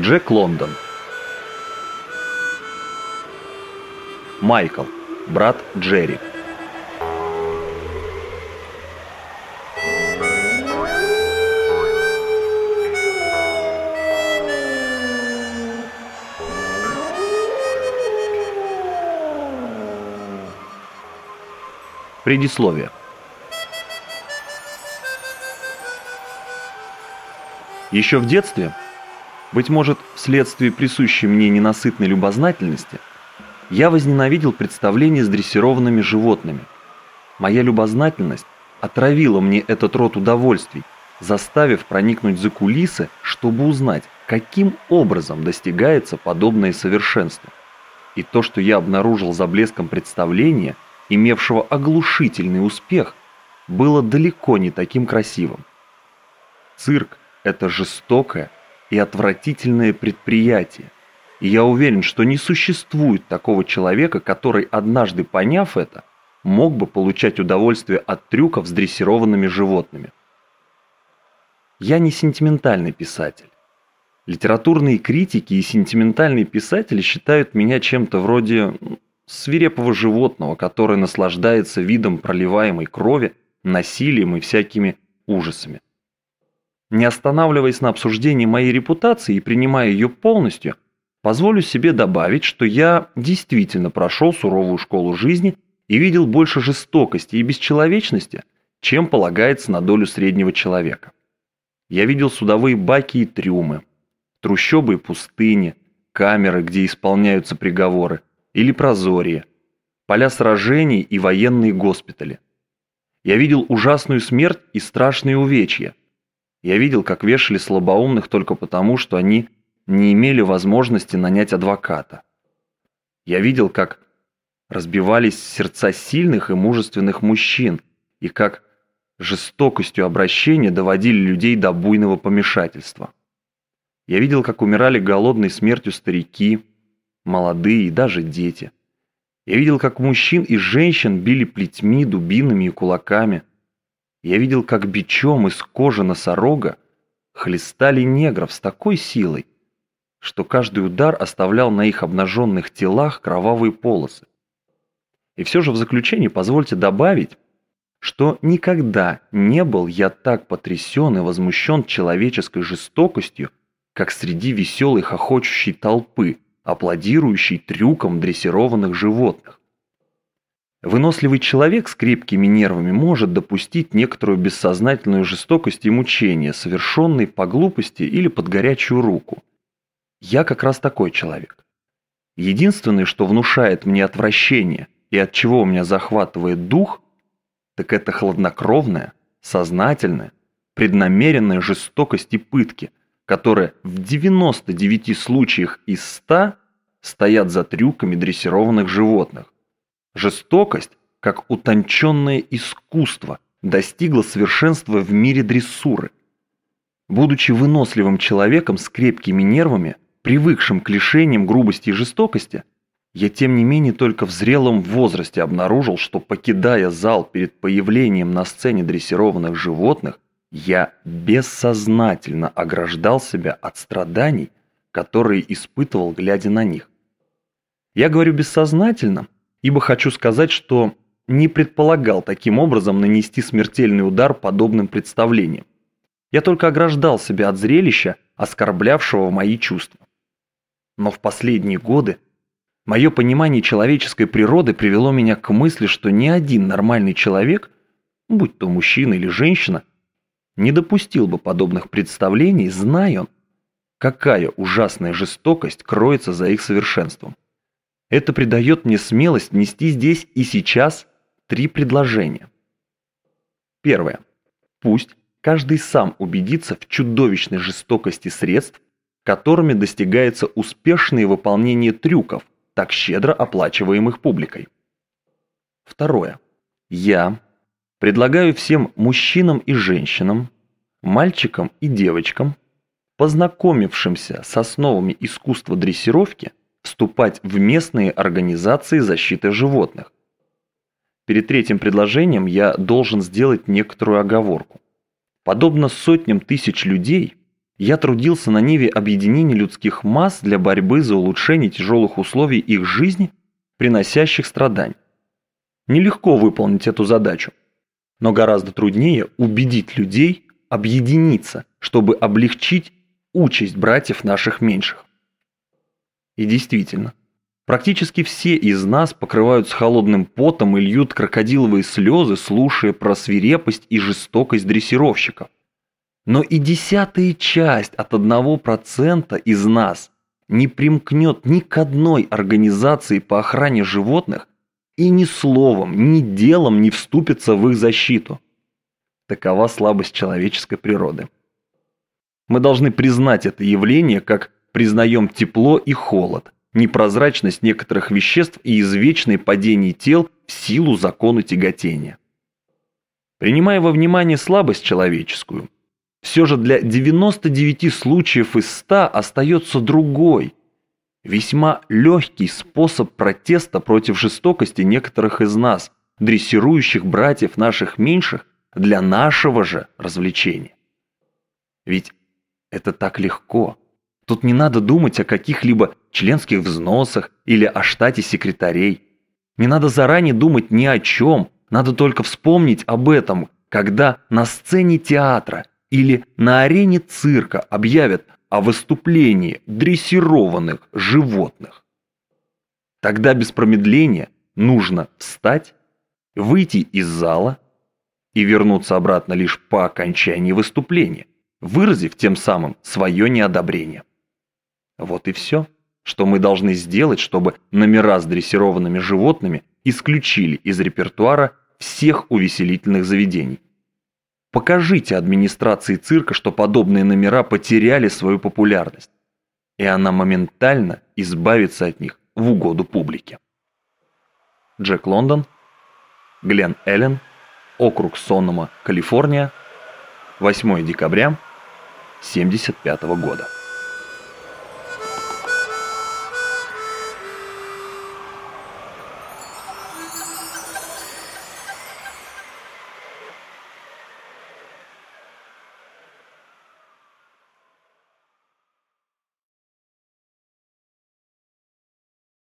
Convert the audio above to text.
Джек Лондон. Майкл, брат Джерри Предисловие Еще в детстве быть может, вследствие присущей мне ненасытной любознательности, я возненавидел представления с дрессированными животными. Моя любознательность отравила мне этот род удовольствий, заставив проникнуть за кулисы, чтобы узнать, каким образом достигается подобное совершенство. И то, что я обнаружил за блеском представления, имевшего оглушительный успех, было далеко не таким красивым. Цирк – это жестокое, и отвратительное предприятие. И я уверен, что не существует такого человека, который, однажды поняв это, мог бы получать удовольствие от трюков с дрессированными животными. Я не сентиментальный писатель. Литературные критики и сентиментальные писатели считают меня чем-то вроде свирепого животного, которое наслаждается видом проливаемой крови, насилием и всякими ужасами. Не останавливаясь на обсуждении моей репутации и принимая ее полностью, позволю себе добавить, что я действительно прошел суровую школу жизни и видел больше жестокости и бесчеловечности, чем полагается на долю среднего человека. Я видел судовые баки и трюмы, трущобы и пустыни, камеры, где исполняются приговоры, или прозорье, поля сражений и военные госпитали. Я видел ужасную смерть и страшные увечья, я видел, как вешали слабоумных только потому, что они не имели возможности нанять адвоката. Я видел, как разбивались сердца сильных и мужественных мужчин, и как жестокостью обращения доводили людей до буйного помешательства. Я видел, как умирали голодной смертью старики, молодые и даже дети. Я видел, как мужчин и женщин били плетьми, дубинами и кулаками – я видел, как бичом из кожи носорога хлестали негров с такой силой, что каждый удар оставлял на их обнаженных телах кровавые полосы. И все же в заключение позвольте добавить, что никогда не был я так потрясен и возмущен человеческой жестокостью, как среди веселой хохочущей толпы, аплодирующей трюкам дрессированных животных. Выносливый человек с крепкими нервами может допустить некоторую бессознательную жестокость и мучение, совершенные по глупости или под горячую руку. Я как раз такой человек. Единственное, что внушает мне отвращение и от чего у меня захватывает дух, так это хладнокровная, сознательная, преднамеренная жестокость и пытки, которые в 99 случаях из 100 стоят за трюками дрессированных животных. Жестокость, как утонченное искусство, достигла совершенства в мире дрессуры. Будучи выносливым человеком с крепкими нервами, привыкшим к лишениям грубости и жестокости, я тем не менее только в зрелом возрасте обнаружил, что покидая зал перед появлением на сцене дрессированных животных, я бессознательно ограждал себя от страданий, которые испытывал, глядя на них. Я говорю бессознательно, ибо хочу сказать, что не предполагал таким образом нанести смертельный удар подобным представлениям. Я только ограждал себя от зрелища, оскорблявшего мои чувства. Но в последние годы мое понимание человеческой природы привело меня к мысли, что ни один нормальный человек, будь то мужчина или женщина, не допустил бы подобных представлений, зная он, какая ужасная жестокость кроется за их совершенством. Это придает мне смелость нести здесь и сейчас три предложения. Первое. Пусть каждый сам убедится в чудовищной жестокости средств, которыми достигается успешное выполнение трюков, так щедро оплачиваемых публикой. Второе. Я предлагаю всем мужчинам и женщинам, мальчикам и девочкам, познакомившимся с основами искусства дрессировки, вступать в местные организации защиты животных. Перед третьим предложением я должен сделать некоторую оговорку. Подобно сотням тысяч людей, я трудился на ниве объединения людских масс для борьбы за улучшение тяжелых условий их жизни, приносящих страдания. Нелегко выполнить эту задачу, но гораздо труднее убедить людей объединиться, чтобы облегчить участь братьев наших меньших. И действительно, практически все из нас покрываются холодным потом и льют крокодиловые слезы, слушая про свирепость и жестокость дрессировщиков. Но и десятая часть от одного процента из нас не примкнет ни к одной организации по охране животных и ни словом, ни делом не вступится в их защиту. Такова слабость человеческой природы. Мы должны признать это явление, как признаем тепло и холод, непрозрачность некоторых веществ и извечное падение тел в силу закона тяготения. Принимая во внимание слабость человеческую, все же для 99 случаев из 100 остается другой, весьма легкий способ протеста против жестокости некоторых из нас, дрессирующих братьев наших меньших для нашего же развлечения. Ведь это так легко. Тут не надо думать о каких-либо членских взносах или о штате секретарей. Не надо заранее думать ни о чем, надо только вспомнить об этом, когда на сцене театра или на арене цирка объявят о выступлении дрессированных животных. Тогда без промедления нужно встать, выйти из зала и вернуться обратно лишь по окончании выступления выразив тем самым свое неодобрение. Вот и все, что мы должны сделать, чтобы номера с дрессированными животными исключили из репертуара всех увеселительных заведений. Покажите администрации цирка, что подобные номера потеряли свою популярность, и она моментально избавится от них в угоду публике. Джек Лондон, Глен Эллен, округ Соннома, Калифорния, 8 декабря 1975 года.